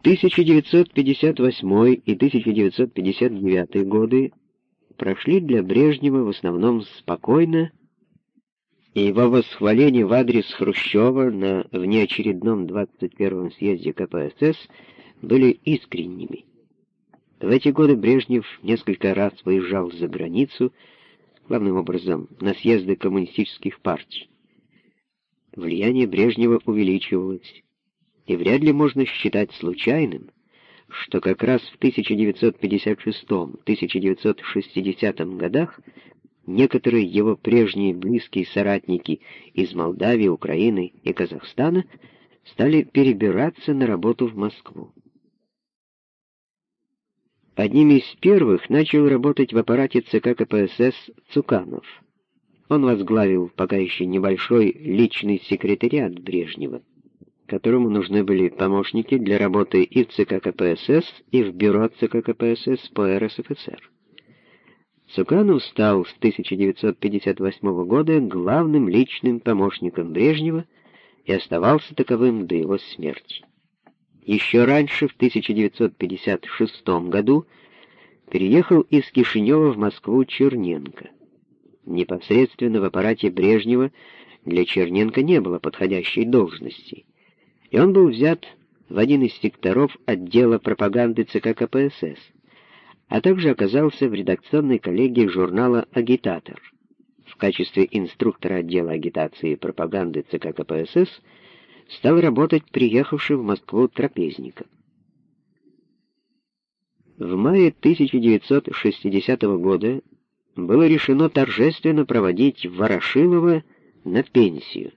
1958 и 1959 годы прошли для Брежнева в основном спокойно, и его восхваления в адрес Хрущева на внеочередном 21-м съезде КПСС были искренними. В эти годы Брежнев несколько раз выезжал за границу, главным образом на съезды коммунистических партий. Влияние Брежнева увеличивалось, и вряд ли можно считать случайным, что как раз в 1956-1960 годах некоторые его прежние близкие соратники из Молдавии, Украины и Казахстана стали перебираться на работу в Москву. Одним из первых начал работать в аппарате ЦК КПСС Цуканов. Он возглавил пока еще небольшой личный секретариат Брежнева, которому нужны были помощники для работы и в ЦК КПСС, и в бюро ЦК КПСС по РСФСР. Цуканов стал с 1958 года главным личным помощником Брежнева и оставался таковым до его смерти. Еще раньше, в 1956 году, переехал из Кишинева в Москву Черненко. Непосредственно в аппарате Брежнева для Черненко не было подходящей должности, и он был взят в один из секторов отдела пропаганды ЦК КПСС, а также оказался в редакционной коллегии журнала «Агитатор». В качестве инструктора отдела агитации и пропаганды ЦК КПСС стал работать приехавший в Москву трапезником. В мае 1960 года было решено торжественно проводить Ворошилова на пенсию.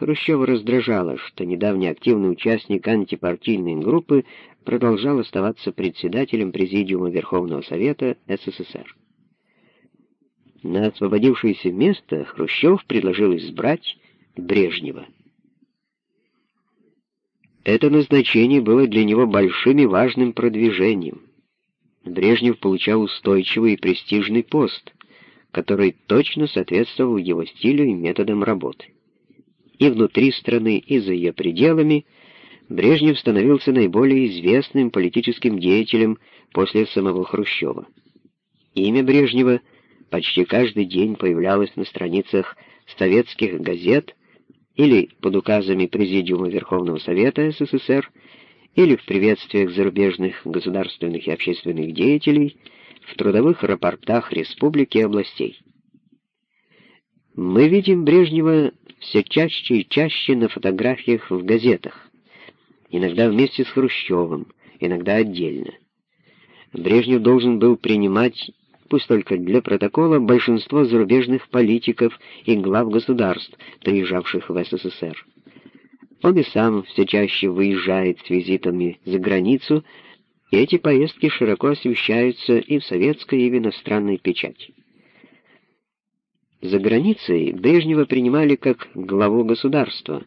Хрущева раздражало, что недавний активный участник антипартийной группы продолжал оставаться председателем Президиума Верховного Совета СССР. На освободившееся место Хрущев предложил избрать Брежнева. Это назначение было для него большим и важным продвижением. Брежнев получал устойчивый и престижный пост, который точно соответствовал его стилю и методам работы. И внутри страны, и за ее пределами Брежнев становился наиболее известным политическим деятелем после самого Хрущева. Имя Брежнева почти каждый день появлялось на страницах советских газет или под указами Президиума Верховного Совета СССР, или в приветствиях зарубежных государственных и общественных деятелей, в трудовых рапортах республики и областей. Мы видим Брежнева все чаще и чаще на фотографиях в газетах, иногда вместе с Хрущевым, иногда отдельно. Брежнев должен был принимать, пусть только для протокола, большинство зарубежных политиков и глав государств, приезжавших в СССР. Он и сам все чаще выезжает с визитами за границу, и эти поездки широко освещаются и в советской, и в иностранной печати. За границей Брежнева принимали как главу государства,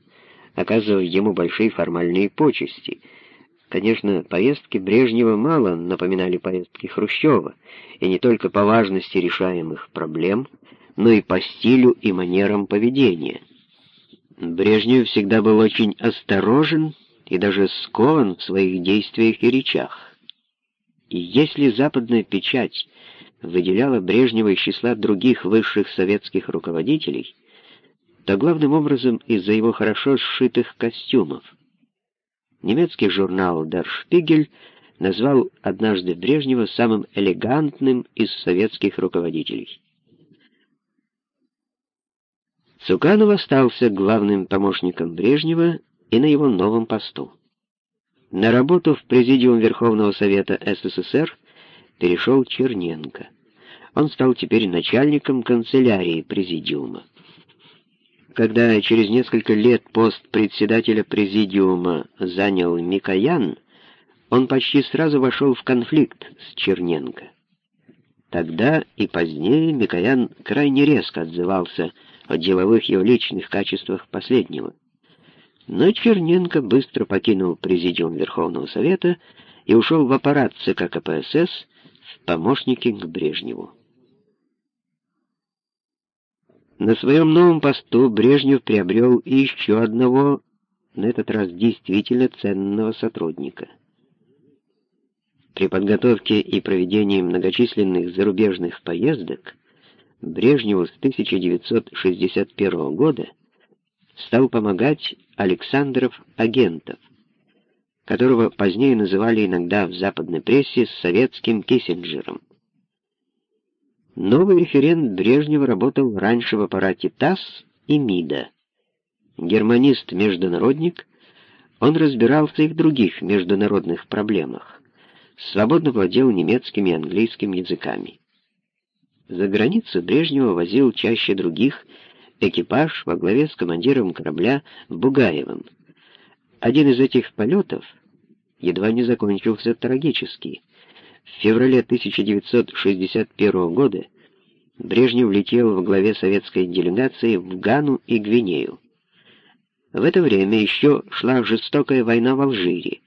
оказывая ему большие формальные почести. Конечно, поездки Брежнева мало напоминали поездки Хрущева, и не только по важности решаемых проблем, но и по стилю и манерам поведения. Брежнев всегда был очень осторожен и даже скован в своих действиях и речах. И если западная печать выделяла Брежнева из числа других высших советских руководителей, то главным образом из-за его хорошо сшитых костюмов. Немецкий журнал «Der Spiegel» назвал однажды Брежнева самым элегантным из советских руководителей. Цуканов остался главным помощником Брежнева и на его новом посту. На работу в Президиум Верховного Совета СССР перешел Черненко. Он стал теперь начальником канцелярии Президиума. Когда через несколько лет пост председателя Президиума занял Микоян, он почти сразу вошел в конфликт с Черненко. Тогда и позднее Микоян крайне резко отзывался о деловых и личных качествах последнего. Но Черненко быстро покинул Президиум Верховного Совета и ушел в аппарат ЦК КПСС помощники к Брежневу. На своем новом посту Брежнев приобрел еще одного, на этот раз действительно ценного сотрудника — При подготовке и проведении многочисленных зарубежных поездок Брежневу с 1961 года стал помогать Александров Агентов, которого позднее называли иногда в западной прессе советским Киссинджером. Новый референт Брежнева работал раньше в аппарате ТАСС и МИДа. Германист-международник, он разбирался и в других международных проблемах. Свободно владел немецким и английским языками. За границу Брежнева возил чаще других экипаж во главе с командиром корабля Бугаевым. Один из этих полетов едва не закончился трагически. В феврале 1961 года Брежнев летел в главе советской делегации в Гану и Гвинею. В это время еще шла жестокая война в Алжире,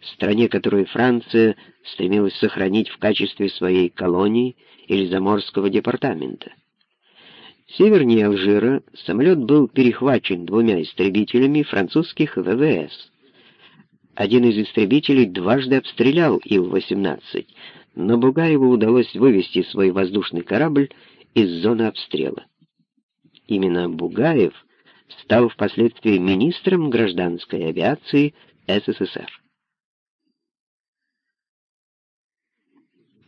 стране, которую Франция стремилась сохранить в качестве своей колонии или заморского департамента. Севернее Алжира самолет был перехвачен двумя истребителями французских ВВС. Один из истребителей дважды обстрелял Ил-18, но Бугаеву удалось вывести свой воздушный корабль из зоны обстрела. Именно Бугаев стал впоследствии министром гражданской авиации СССР.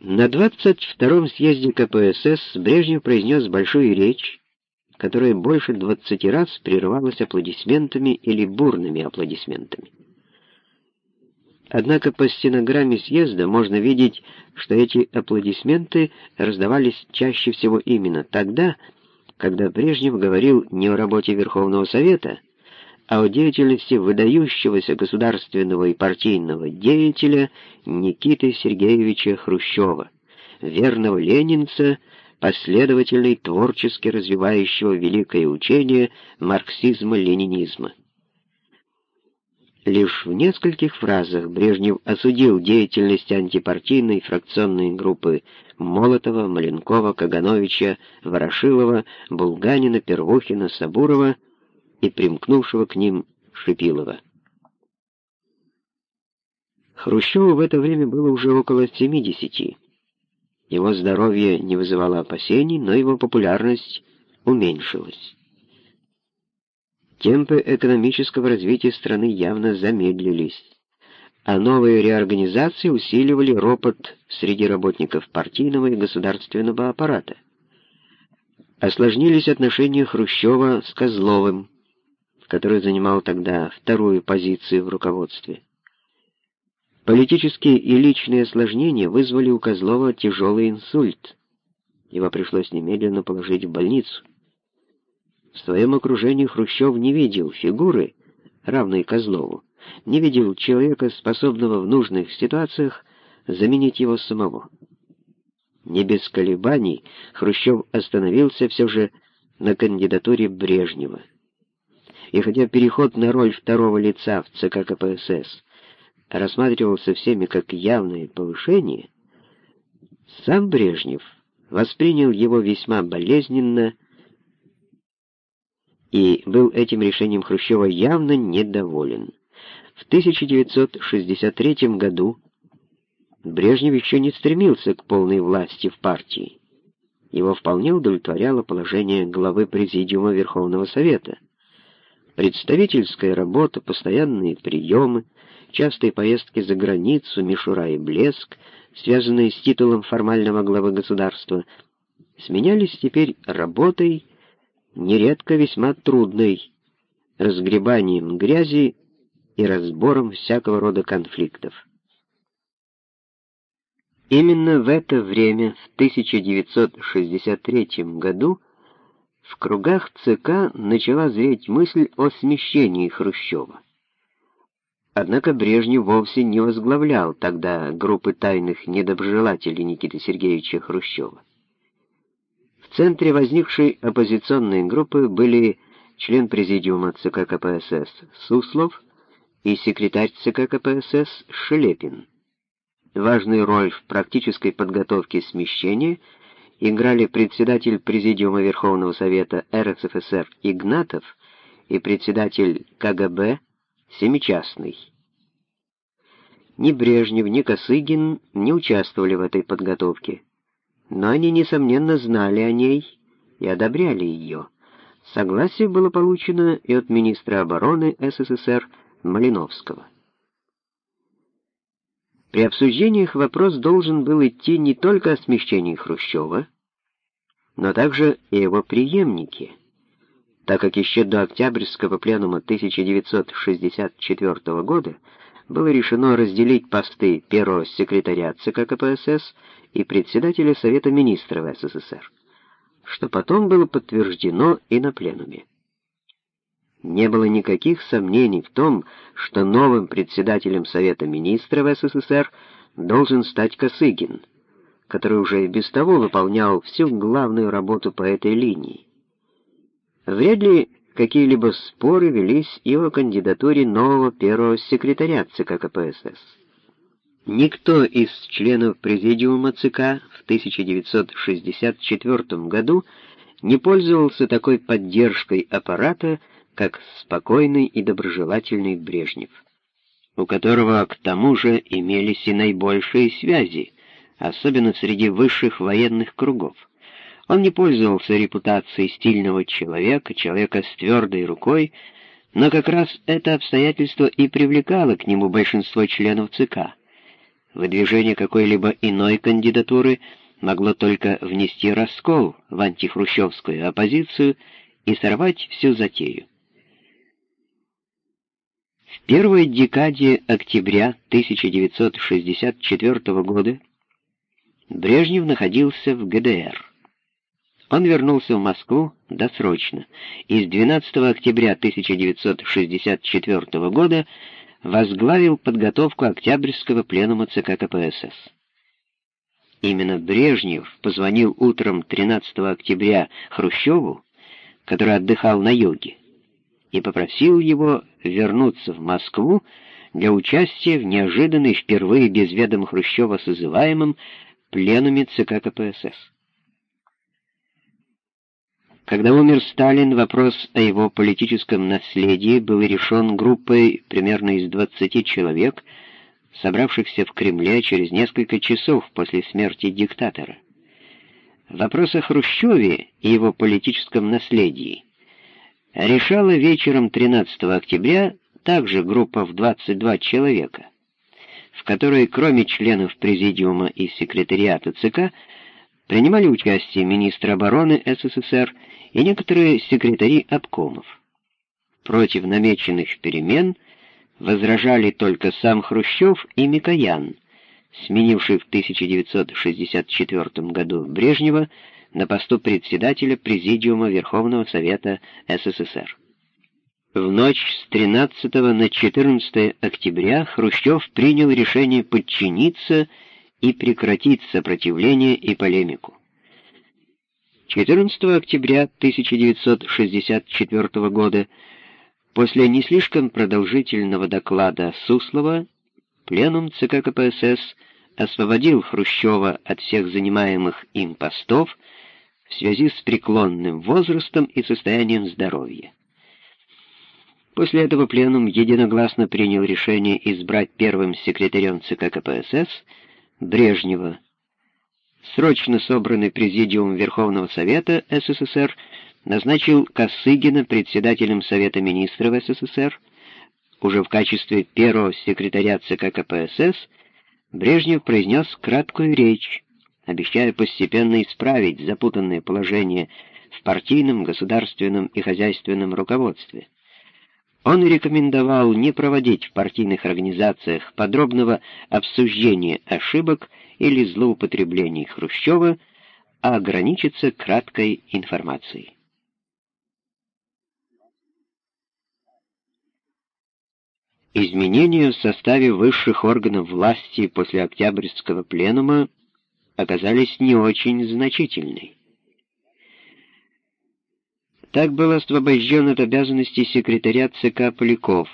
На 22-м съезде КПСС Брежнев произнес большую речь, которая больше 20 раз прерывалась аплодисментами или бурными аплодисментами. Однако по стенограмме съезда можно видеть, что эти аплодисменты раздавались чаще всего именно тогда, когда Брежнев говорил не о работе Верховного Совета, а о деятельности выдающегося государственного и партийного деятеля Никиты Сергеевича Хрущева, верного ленинца, последовательно и творчески развивающего великое учение марксизма-ленинизма. Лишь в нескольких фразах Брежнев осудил деятельность антипартийной фракционной группы Молотова, Маленкова, Кагановича, Ворошилова, Булганина, Первухина, Сабурова и примкнувшего к ним Шипилова. Хрущеву в это время было уже около 70. Его здоровье не вызывало опасений, но его популярность уменьшилась. Темпы экономического развития страны явно замедлились, а новые реорганизации усиливали ропот среди работников партийного и государственного аппарата. Осложнились отношения Хрущева с Козловым, который занимал тогда вторую позицию в руководстве. Политические и личные осложнения вызвали у Козлова тяжелый инсульт. Его пришлось немедленно положить в больницу. В своем окружении Хрущев не видел фигуры, равной Козлову, не видел человека, способного в нужных ситуациях заменить его самого. Не без колебаний Хрущев остановился все же на кандидатуре Брежнева. И хотя переход на роль второго лица в ЦК КПСС рассматривался всеми как явное повышение, сам Брежнев воспринял его весьма болезненно и был этим решением Хрущева явно недоволен. В 1963 году Брежнев еще не стремился к полной власти в партии. Его вполне удовлетворяло положение главы Президиума Верховного Совета. Представительская работа, постоянные приемы, частые поездки за границу, мишура и блеск, связанные с титулом формального главы государства, сменялись теперь работой, нередко весьма трудной, разгребанием грязи и разбором всякого рода конфликтов. Именно в это время, в 1963 году, в кругах ЦК начала зреть мысль о смещении Хрущева. Однако Брежнев вовсе не возглавлял тогда группы тайных недоброжелателей Никиты Сергеевича Хрущева. В центре возникшей оппозиционной группы были член президиума ЦК КПСС Суслов и секретарь ЦК КПСС Шелепин. Важную роль в практической подготовке смещения играли председатель Президиума Верховного Совета РСФСР Игнатов и председатель КГБ Семичастный. Ни Брежнев, ни Косыгин не участвовали в этой подготовке, но они, несомненно, знали о ней и одобряли ее. Согласие было получено и от министра обороны СССР Малиновского. При обсуждениях вопрос должен был идти не только о смещении Хрущева, но также и его преемнике, так как еще до Октябрьского пленума 1964 года было решено разделить посты первого секретаря ЦК КПСС и председателя Совета министров СССР, что потом было подтверждено и на пленуме. Не было никаких сомнений в том, что новым председателем Совета министров СССР должен стать Косыгин, который уже и без того выполнял всю главную работу по этой линии. Вряд ли какие-либо споры велись и о кандидатуре нового первого секретаря ЦК КПСС. Никто из членов Президиума ЦК в 1964 году не пользовался такой поддержкой аппарата, как спокойный и доброжелательный Брежнев, у которого к тому же имелись и наибольшие связи, особенно среди высших военных кругов. Он не пользовался репутацией стильного человека, человека с твердой рукой, но как раз это обстоятельство и привлекало к нему большинство членов ЦК. Выдвижение какой-либо иной кандидатуры могло только внести раскол в антихрущевскую оппозицию и сорвать всю затею. В первой декаде октября 1964 года Брежнев находился в ГДР. Он вернулся в Москву досрочно и с 12 октября 1964 года возглавил подготовку Октябрьского пленума ЦК КПСС. Именно Брежнев позвонил утром 13 октября Хрущеву, который отдыхал на юге, и попросил его вернуться в Москву для участия в неожиданной впервые без ведома Хрущева созываемом пленуме ЦК КПСС. Когда умер Сталин, вопрос о его политическом наследии был решен группой примерно из 20 человек, собравшихся в Кремле через несколько часов после смерти диктатора. Вопрос о Хрущеве и его политическом наследии решала вечером 13 октября также группа в 22 человека в которой, кроме членов Президиума и секретариата ЦК, принимали участие министр обороны СССР и некоторые секретари обкомов. Против намеченных перемен возражали только сам Хрущев и Микоян, сменивший в 1964 году Брежнева на посту председателя Президиума Верховного Совета СССР. В ночь с 13 на 14 октября Хрущев принял решение подчиниться и прекратить сопротивление и полемику. 14 октября 1964 года, после не слишком продолжительного доклада Суслова, пленум ЦК КПСС освободил Хрущева от всех занимаемых им постов в связи с преклонным возрастом и состоянием здоровья. После этого пленум единогласно принял решение избрать первым секретарем ЦК КПСС Брежнева. Срочно собранный Президиум Верховного Совета СССР назначил Косыгина председателем Совета Министров СССР. Уже в качестве первого секретаря ЦК КПСС Брежнев произнес краткую речь, обещая постепенно исправить запутанное положение в партийном, государственном и хозяйственном руководстве. Он рекомендовал не проводить в партийных организациях подробного обсуждения ошибок или злоупотреблений Хрущева, а ограничиться краткой информацией. Изменения в составе высших органов власти после Октябрьского пленума оказались не очень значительными. Так был освобожден от обязанностей секретаря ЦК Поляков,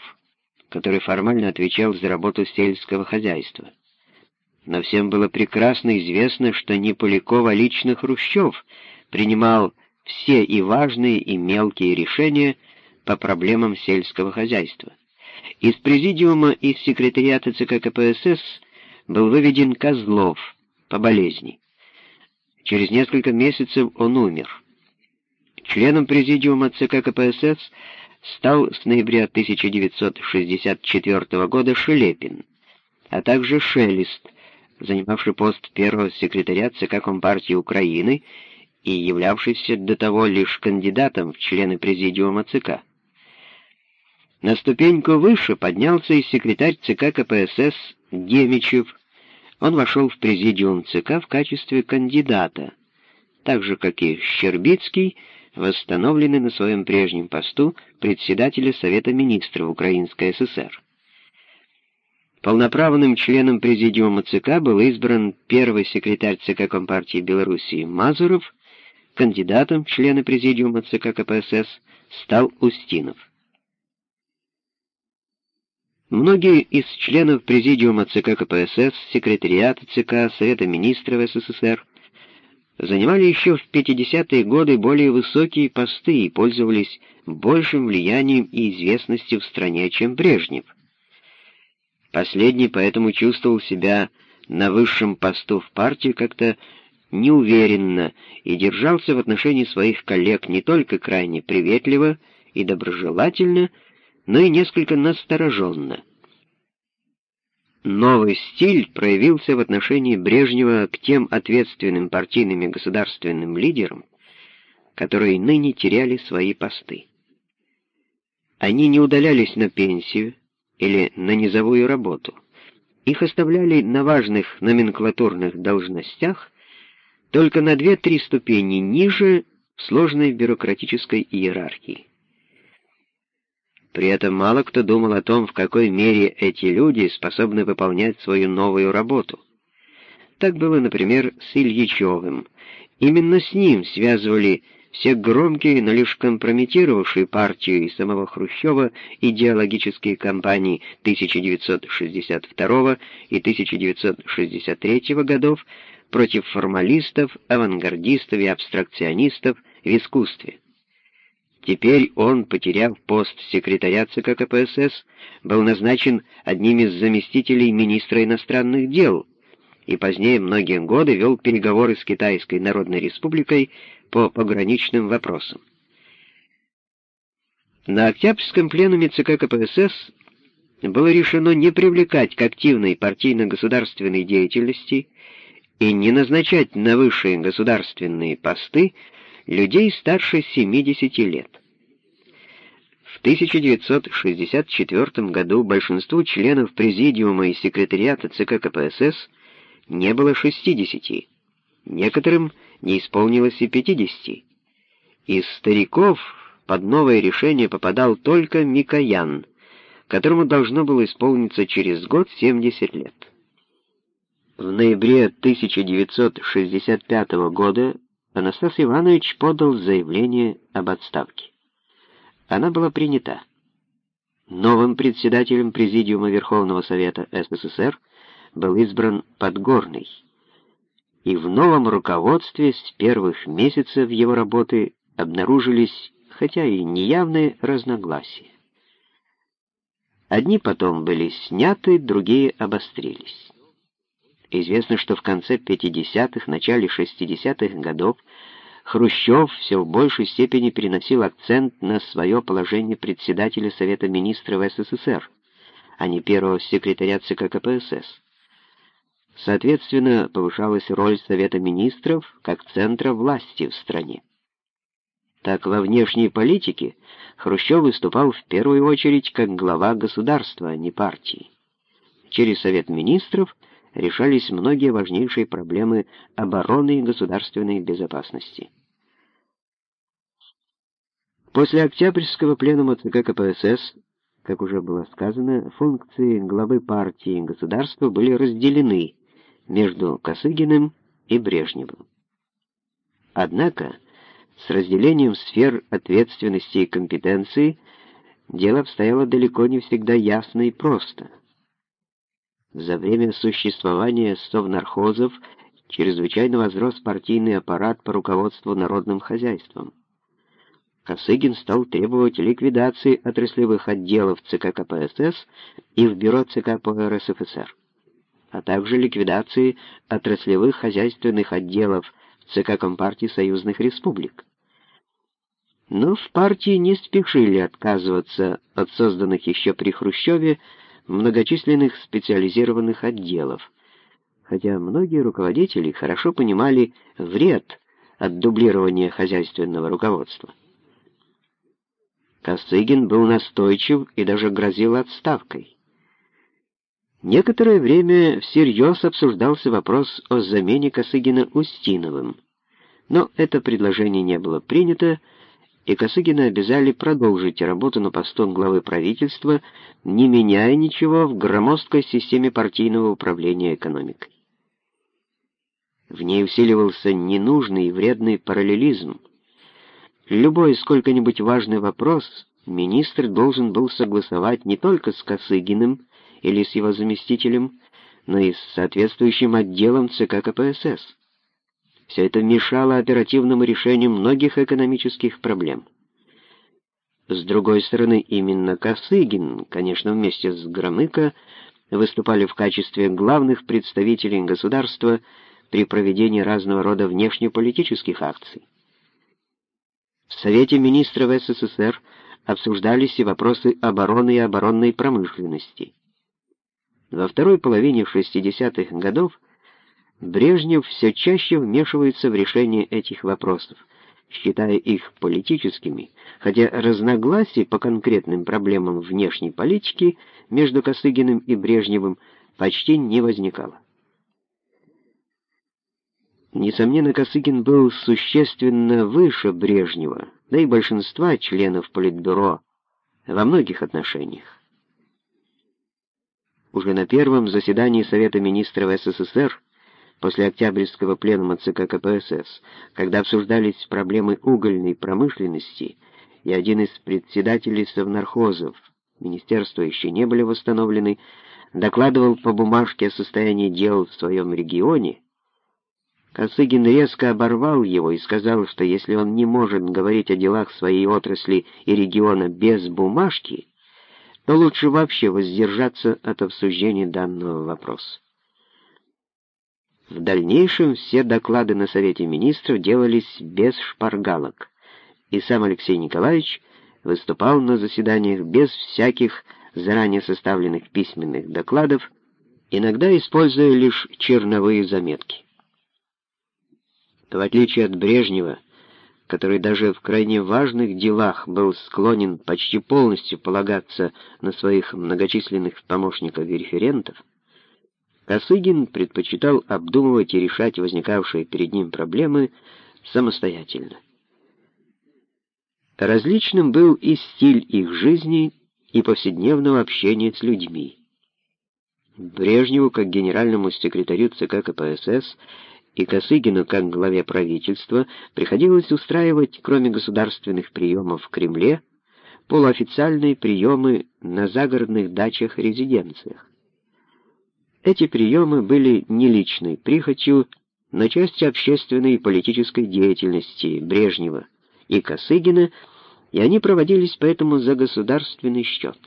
который формально отвечал за работу сельского хозяйства. Но всем было прекрасно известно, что не Поляков, а лично Хрущев принимал все и важные, и мелкие решения по проблемам сельского хозяйства. Из президиума и секретариата ЦК КПСС был выведен Козлов по болезни. Через несколько месяцев он умер. Членом президиума ЦК КПСС стал с ноября 1964 года Шелепин, а также Шелест, занимавший пост первого секретаря ЦК Компартии Украины и являвшийся до того лишь кандидатом в члены президиума ЦК. На ступеньку выше поднялся и секретарь ЦК КПСС Демичев. Он вошел в президиум ЦК в качестве кандидата, так же, как и Щербицкий, восстановленный на своем прежнем посту председателя Совета министров Украинской ССР. Полноправным членом президиума ЦК был избран первый секретарь ЦК Компартии Белоруссии Мазуров, кандидатом в члены президиума ЦК КПСС стал Устинов. Многие из членов президиума ЦК КПСС, секретариата ЦК, Совета министров СССР занимали еще в 50-е годы более высокие посты и пользовались большим влиянием и известностью в стране, чем Брежнев. Последний поэтому чувствовал себя на высшем посту в партии как-то неуверенно и держался в отношении своих коллег не только крайне приветливо и доброжелательно, но и несколько настороженно. Новый стиль проявился в отношении Брежнева к тем ответственным партийным и государственным лидерам, которые ныне теряли свои посты. Они не удалялись на пенсию или на низовую работу. Их оставляли на важных номенклатурных должностях только на две-три ступени ниже в сложной бюрократической иерархии. При этом мало кто думал о том, в какой мере эти люди способны выполнять свою новую работу. Так было, например, с Ильичевым. Именно с ним связывали все громкие, но лишь компрометировавшие партию и самого Хрущева идеологические кампании 1962 и 1963 годов против формалистов, авангардистов и абстракционистов в искусстве. Теперь он, потеряв пост секретаря ЦК КПСС, был назначен одним из заместителей министра иностранных дел и позднее многие годы вел переговоры с Китайской Народной Республикой по пограничным вопросам. На Октябрьском пленуме ЦК КПСС было решено не привлекать к активной партийно-государственной деятельности и не назначать на высшие государственные посты людей старше 70 лет. В 1964 году большинству членов Президиума и секретариата ЦК КПСС не было 60, некоторым не исполнилось и 50. Из стариков под новое решение попадал только Микоян, которому должно было исполниться через год 70 лет. В ноябре 1965 года Анастас Иванович подал заявление об отставке. Она была принята. Новым председателем Президиума Верховного Совета СССР был избран Подгорный, и в новом руководстве с первых месяцев его работы обнаружились, хотя и неявные, разногласия. Одни потом были сняты, другие обострились. Известно, что в конце 50-х, начале 60-х годов Хрущев все в большей степени переносил акцент на свое положение председателя Совета министров СССР, а не первого секретаря ЦК КПСС. Соответственно, повышалась роль Совета министров как центра власти в стране. Так, во внешней политике Хрущев выступал в первую очередь как глава государства, а не партии. Через Совет министров – решались многие важнейшие проблемы обороны и государственной безопасности. После Октябрьского пленума ЦК КПСС, как уже было сказано, функции главы партии и государства были разделены между Косыгиным и Брежневым. Однако с разделением сфер ответственности и компетенции дело обстояло далеко не всегда ясно и просто – за время существования совнархозов чрезвычайно возрос партийный аппарат по руководству народным хозяйством. Косыгин стал требовать ликвидации отраслевых отделов ЦК КПСС и в бюро ЦК по РСФСР, а также ликвидации отраслевых хозяйственных отделов ЦК Компартии Союзных Республик. Но в партии не спешили отказываться от созданных еще при Хрущеве многочисленных специализированных отделов, хотя многие руководители хорошо понимали вред от дублирования хозяйственного руководства. Косыгин был настойчив и даже грозил отставкой. Некоторое время всерьез обсуждался вопрос о замене Косыгина Устиновым, но это предложение не было принято, и Косыгина обязали продолжить работу на посту главы правительства, не меняя ничего в громоздкой системе партийного управления экономикой. В ней усиливался ненужный и вредный параллелизм, Любой сколько-нибудь важный вопрос министр должен был согласовать не только с Косыгиным или с его заместителем, но и с соответствующим отделом ЦК КПСС. Все это мешало оперативному решению многих экономических проблем. С другой стороны, именно Косыгин, конечно, вместе с Громыко, выступали в качестве главных представителей государства при проведении разного рода внешнеполитических акций. В Совете министров СССР обсуждались и вопросы обороны и оборонной промышленности. Во второй половине 60-х годов Брежнев все чаще вмешивается в решение этих вопросов, считая их политическими, хотя разногласий по конкретным проблемам внешней политики между Косыгиным и Брежневым почти не возникало. Несомненно, Косыгин был существенно выше Брежнева, да и большинства членов Политбюро во многих отношениях. Уже на первом заседании Совета министров СССР после Октябрьского пленума ЦК КПСС, когда обсуждались проблемы угольной промышленности, и один из председателей совнархозов, министерства еще не были восстановлены, докладывал по бумажке о состоянии дел в своем регионе, Косыгин резко оборвал его и сказал, что если он не может говорить о делах своей отрасли и региона без бумажки, то лучше вообще воздержаться от обсуждения данного вопроса. В дальнейшем все доклады на Совете Министров делались без шпаргалок, и сам Алексей Николаевич выступал на заседаниях без всяких заранее составленных письменных докладов, иногда используя лишь черновые заметки. В отличие от Брежнева, который даже в крайне важных делах был склонен почти полностью полагаться на своих многочисленных помощников и референтов, Косыгин предпочитал обдумывать и решать возникавшие перед ним проблемы самостоятельно. Различным был и стиль их жизни, и повседневного общения с людьми. Брежневу, как генеральному секретарю ЦК КПСС, и Косыгину, как главе правительства, приходилось устраивать, кроме государственных приемов в Кремле, полуофициальные приемы на загородных дачах-резиденциях. Эти приемы были не личной прихотью, но частью общественной и политической деятельности Брежнева и Косыгина, и они проводились поэтому за государственный счет.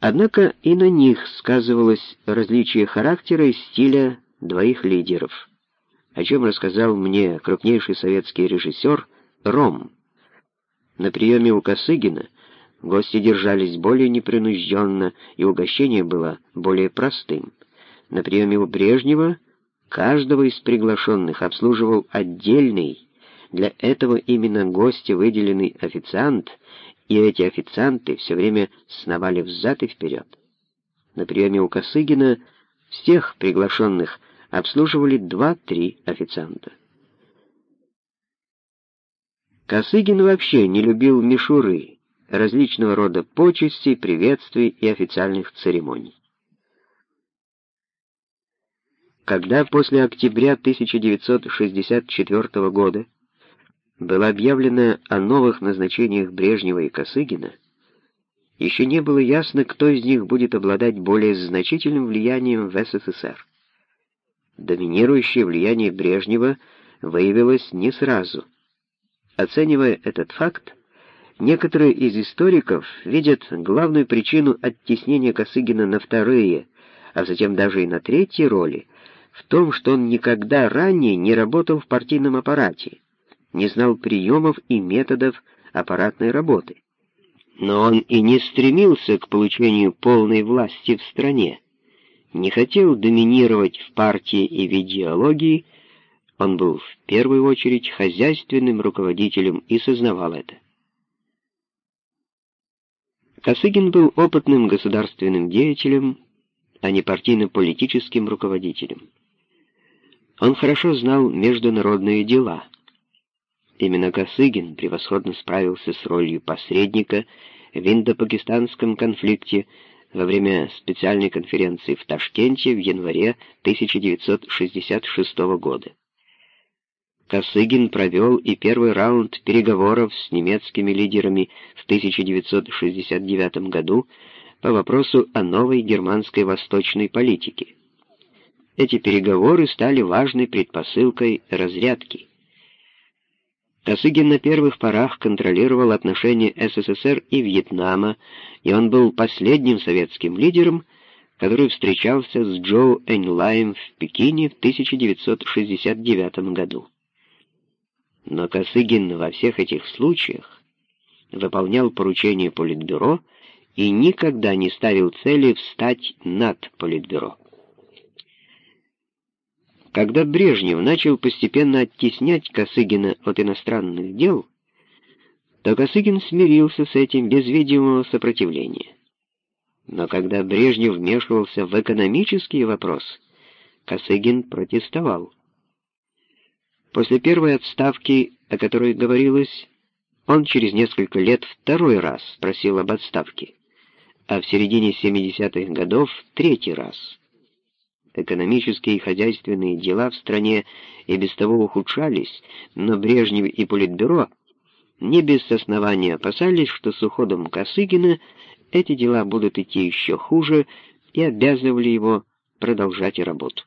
Однако и на них сказывалось различие характера и стиля двоих лидеров, о чем рассказал мне крупнейший советский режиссер Ром. На приеме у Косыгина гости держались более непринужденно, и угощение было более простым. На приеме у Брежнева каждого из приглашенных обслуживал отдельный, для этого именно гости выделенный официант, и эти официанты все время сновали взад и вперед. На приеме у Косыгина всех приглашенных обслуживали два-три официанта. Косыгин вообще не любил мишуры, различного рода почестей, приветствий и официальных церемоний. Когда после октября 1964 года было объявлено о новых назначениях Брежнева и Косыгина, еще не было ясно, кто из них будет обладать более значительным влиянием в СССР. Доминирующее влияние Брежнева выявилось не сразу. Оценивая этот факт, некоторые из историков видят главную причину оттеснения Косыгина на вторые, а затем даже и на третьи роли в том, что он никогда ранее не работал в партийном аппарате, не знал приемов и методов аппаратной работы. Но он и не стремился к получению полной власти в стране, не хотел доминировать в партии и в идеологии, он был в первую очередь хозяйственным руководителем и сознавал это. Косыгин был опытным государственным деятелем, а не партийно-политическим руководителем. Он хорошо знал международные дела. Именно Косыгин превосходно справился с ролью посредника в индо-пакистанском конфликте во время специальной конференции в Ташкенте в январе 1966 года. Косыгин провел и первый раунд переговоров с немецкими лидерами в 1969 году по вопросу о новой германской восточной политике. Эти переговоры стали важной предпосылкой разрядки. Косыгин на первых порах контролировал отношения СССР и Вьетнама, и он был последним советским лидером, который встречался с Джоу Эньлаем в Пекине в 1969 году. Но Косыгин во всех этих случаях выполнял поручения Политбюро и никогда не ставил цели встать над Политбюро. Когда Брежнев начал постепенно оттеснять Косыгина от иностранных дел, то Косыгин смирился с этим без видимого сопротивления. Но когда Брежнев вмешивался в экономические вопросы, Косыгин протестовал. После первой отставки, о которой говорилось, он через несколько лет второй раз просил об отставке, а в середине 70-х годов третий раз. Экономические и хозяйственные дела в стране и без того ухудшались, но Брежнев и Политбюро не без основания опасались, что с уходом Косыгина эти дела будут идти еще хуже и обязывали его продолжать работу.